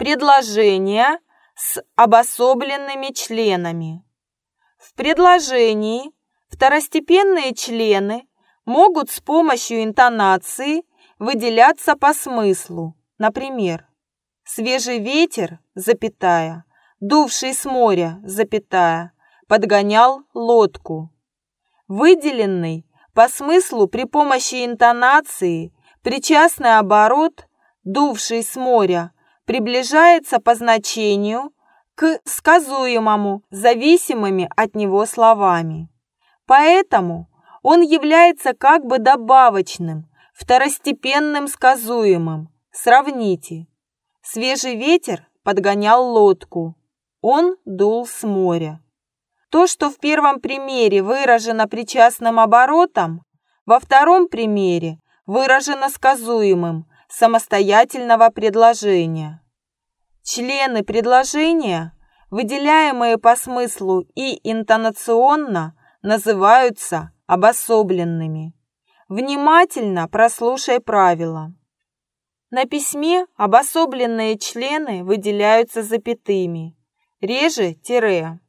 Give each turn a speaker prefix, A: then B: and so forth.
A: предложения с обособленными членами. В предложении второстепенные члены могут с помощью интонации выделяться по смыслу. Например, свежий ветер, запятая, дувший с моря, запятая, подгонял лодку. Выделенный по смыслу при помощи интонации причастный оборот, дувший с моря, приближается по значению к сказуемому зависимыми от него словами. Поэтому он является как бы добавочным, второстепенным сказуемым. Сравните. Свежий ветер подгонял лодку. Он дул с моря. То, что в первом примере выражено причастным оборотом, во втором примере выражено сказуемым самостоятельного предложения. Члены предложения, выделяемые по смыслу и интонационно, называются обособленными. Внимательно прослушай правила. На письме обособленные члены выделяются запятыми, реже тире.